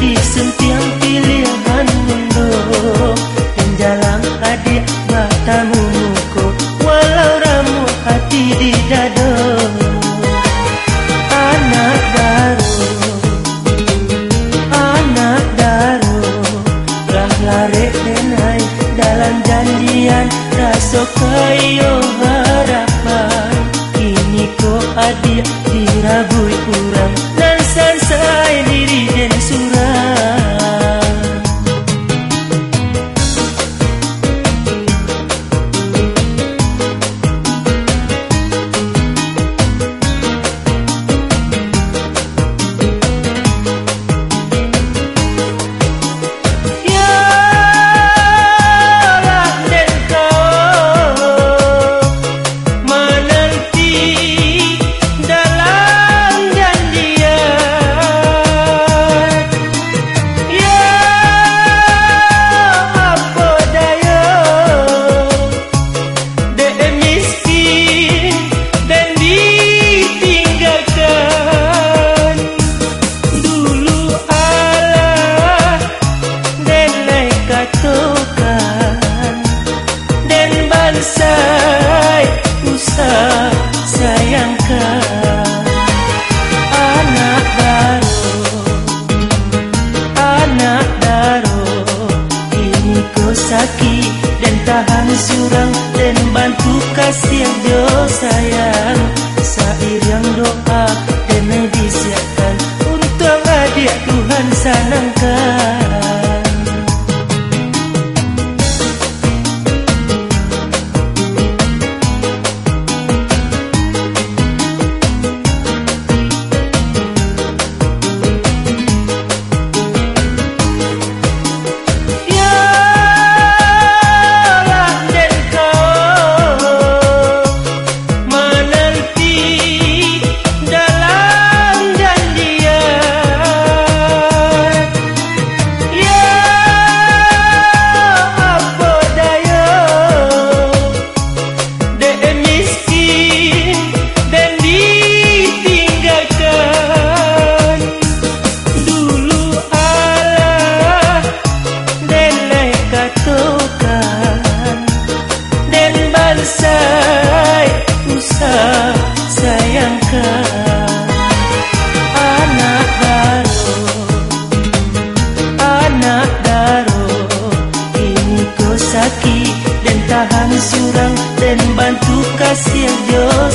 di sentiang pilihan mundo dan jalan adik matamu muko walau ramu hati di dada anak daru anak daru lah lare denai dalam janjian rasa kayu. Sakit dan tahan surang dan bantu kasih do sayang. Sair yang doa dan disiapkan untuk adik Tuhan sanangkan selesai usah sayangkan. Anak baru anak baru ini kau sakit dan tahan surang dan bantu kasih yang doa